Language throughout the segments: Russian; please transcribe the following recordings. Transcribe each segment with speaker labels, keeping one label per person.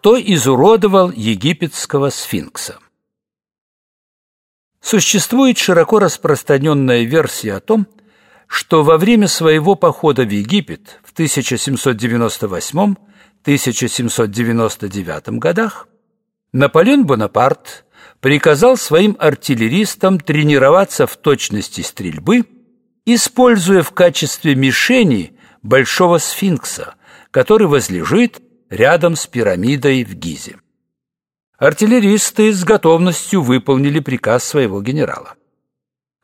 Speaker 1: кто изуродовал египетского сфинкса. Sуществует широко распространенная версия о том, что во время своего похода в Египет в 1798-1799 годах Наполеон Бонапарт приказал своим артиллеристам тренироваться в точности стрельбы, используя в качестве мишени большого сфинкса, который возлежит рядом с пирамидой в Гизе. Артиллеристы с готовностью выполнили приказ своего генерала.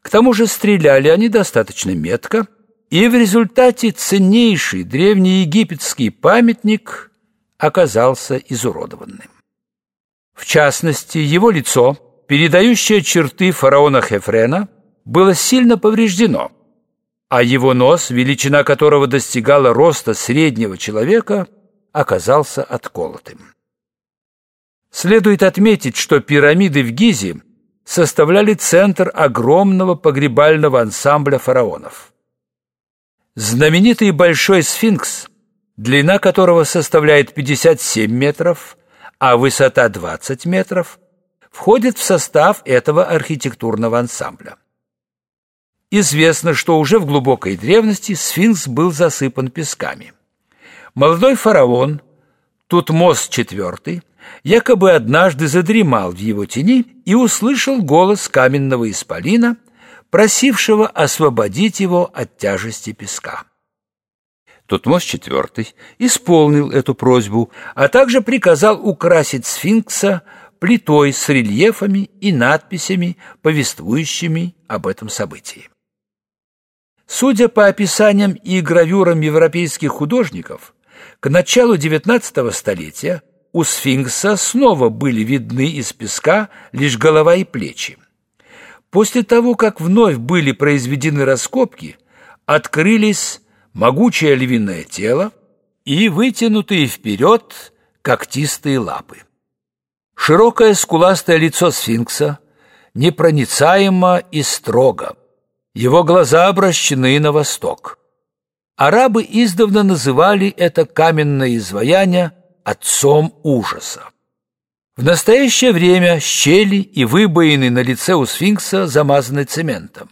Speaker 1: К тому же стреляли они достаточно метко, и в результате ценнейший древнеегипетский памятник оказался изуродованным. В частности, его лицо, передающее черты фараона Хефрена, было сильно повреждено, а его нос, величина которого достигала роста среднего человека, оказался отколотым. Следует отметить, что пирамиды в Гизе составляли центр огромного погребального ансамбля фараонов. Знаменитый Большой сфинкс, длина которого составляет 57 метров, а высота 20 метров, входит в состав этого архитектурного ансамбля. Известно, что уже в глубокой древности сфинкс был засыпан песками. Молодой фараон Тутмос IV якобы однажды задремал в его тени и услышал голос каменного исполина, просившего освободить его от тяжести песка. Тутмос IV исполнил эту просьбу, а также приказал украсить сфинкса плитой с рельефами и надписями, повествующими об этом событии. Судя по описаниям и гравюрам европейских художников, к началу XIX столетия у сфинкса снова были видны из песка лишь голова и плечи. После того, как вновь были произведены раскопки, открылись могучее львиное тело и вытянутые вперед когтистые лапы. Широкое скуластое лицо сфинкса непроницаемо и строго. Его глаза обращены на восток. Арабы издавна называли это каменное изваяние отцом ужаса. В настоящее время щели и выбоины на лице у сфинкса замазаны цементом.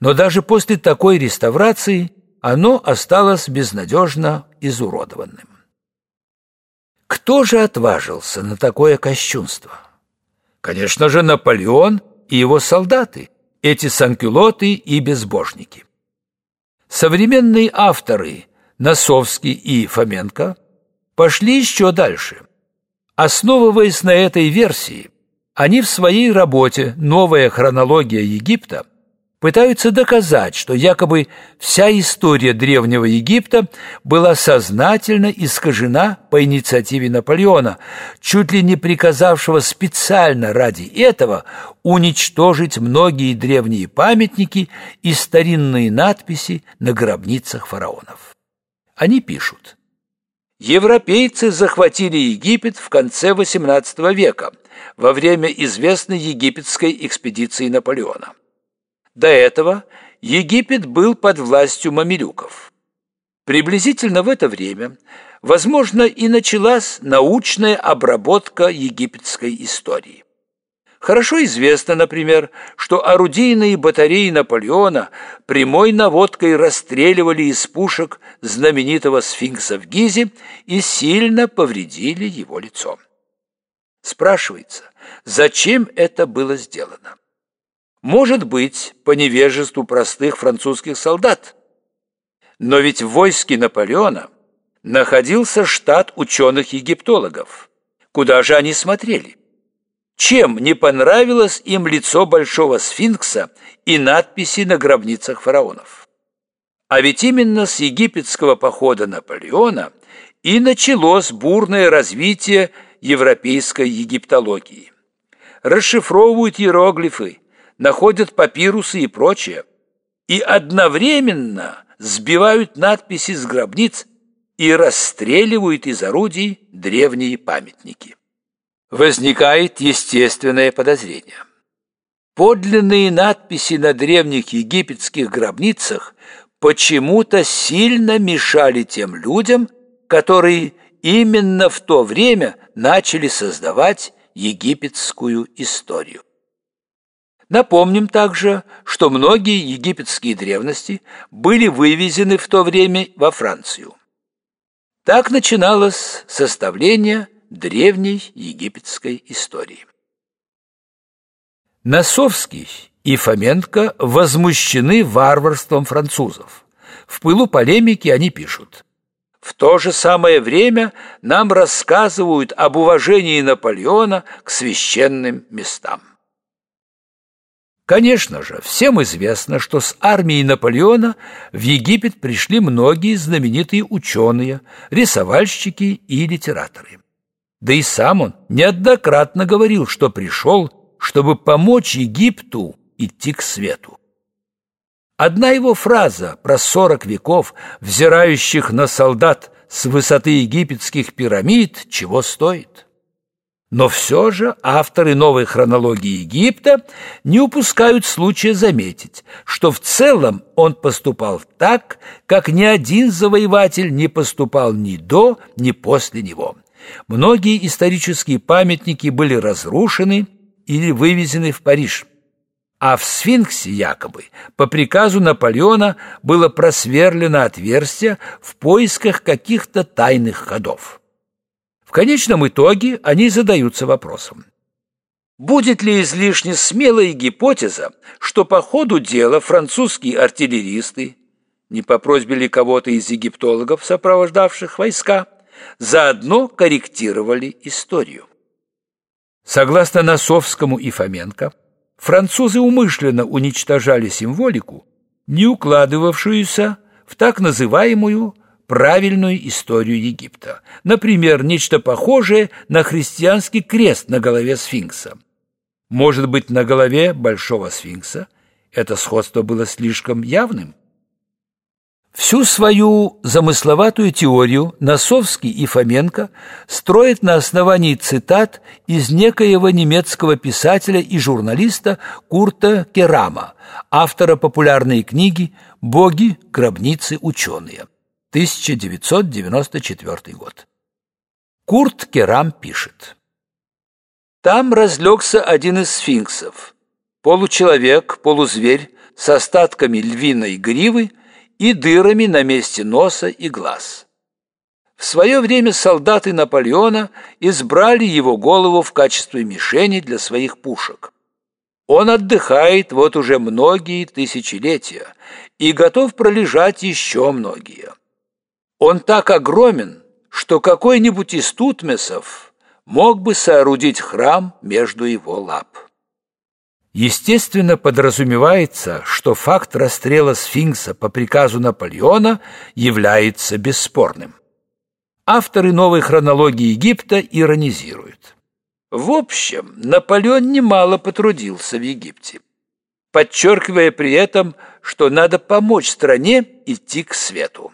Speaker 1: Но даже после такой реставрации оно осталось безнадежно изуродованным. Кто же отважился на такое кощунство? Конечно же, Наполеон и его солдаты, эти санкюлоты и безбожники. Современные авторы Носовский и Фоменко пошли еще дальше. Основываясь на этой версии, они в своей работе «Новая хронология Египта» пытаются доказать, что якобы вся история Древнего Египта была сознательно искажена по инициативе Наполеона, чуть ли не приказавшего специально ради этого уничтожить многие древние памятники и старинные надписи на гробницах фараонов. Они пишут Европейцы захватили Египет в конце XVIII века во время известной египетской экспедиции Наполеона. До этого Египет был под властью мамилюков. Приблизительно в это время, возможно, и началась научная обработка египетской истории. Хорошо известно, например, что орудийные батареи Наполеона прямой наводкой расстреливали из пушек знаменитого сфинкса в Гизе и сильно повредили его лицо. Спрашивается, зачем это было сделано? Может быть, по невежеству простых французских солдат. Но ведь в войске Наполеона находился штат ученых-египтологов. Куда же они смотрели? Чем не понравилось им лицо большого сфинкса и надписи на гробницах фараонов? А ведь именно с египетского похода Наполеона и началось бурное развитие европейской египтологии. Расшифровывают иероглифы, находят папирусы и прочее, и одновременно сбивают надписи с гробниц и расстреливают из орудий древние памятники. Возникает естественное подозрение. Подлинные надписи на древних египетских гробницах почему-то сильно мешали тем людям, которые именно в то время начали создавать египетскую историю. Напомним также, что многие египетские древности были вывезены в то время во Францию. Так начиналось составление древней египетской истории. Носовский и Фоменко возмущены варварством французов. В пылу полемики они пишут «В то же самое время нам рассказывают об уважении Наполеона к священным местам». Конечно же, всем известно, что с армией Наполеона в Египет пришли многие знаменитые ученые, рисовальщики и литераторы. Да и сам он неоднократно говорил, что пришел, чтобы помочь Египту идти к свету. Одна его фраза про сорок веков, взирающих на солдат с высоты египетских пирамид, чего стоит. Но все же авторы новой хронологии Египта не упускают случая заметить, что в целом он поступал так, как ни один завоеватель не поступал ни до, ни после него. Многие исторические памятники были разрушены или вывезены в Париж. А в сфинксе якобы по приказу Наполеона было просверлено отверстие в поисках каких-то тайных ходов. В конечном итоге они задаются вопросом. Будет ли излишне смелая гипотеза, что по ходу дела французские артиллеристы, не по просьбе ли кого-то из египтологов, сопровождавших войска, заодно корректировали историю? Согласно Носовскому и Фоменко, французы умышленно уничтожали символику, не укладывавшуюся в так называемую правильную историю Египта. Например, нечто похожее на христианский крест на голове сфинкса. Может быть, на голове большого сфинкса это сходство было слишком явным? Всю свою замысловатую теорию Носовский и Фоменко строят на основании цитат из некоего немецкого писателя и журналиста Курта Керама, автора популярной книги «Боги, гробницы, ученые». 1994 год. Курт Керам пишет. Там разлегся один из сфинксов. Получеловек, полузверь с остатками львиной гривы – и дырами на месте носа и глаз. В свое время солдаты Наполеона избрали его голову в качестве мишени для своих пушек. Он отдыхает вот уже многие тысячелетия и готов пролежать еще многие. Он так огромен, что какой-нибудь из Тутмесов мог бы соорудить храм между его лап. Естественно, подразумевается, что факт расстрела сфинкса по приказу Наполеона является бесспорным. Авторы новой хронологии Египта иронизируют. В общем, Наполеон немало потрудился в Египте, подчеркивая при этом, что надо помочь стране идти к свету.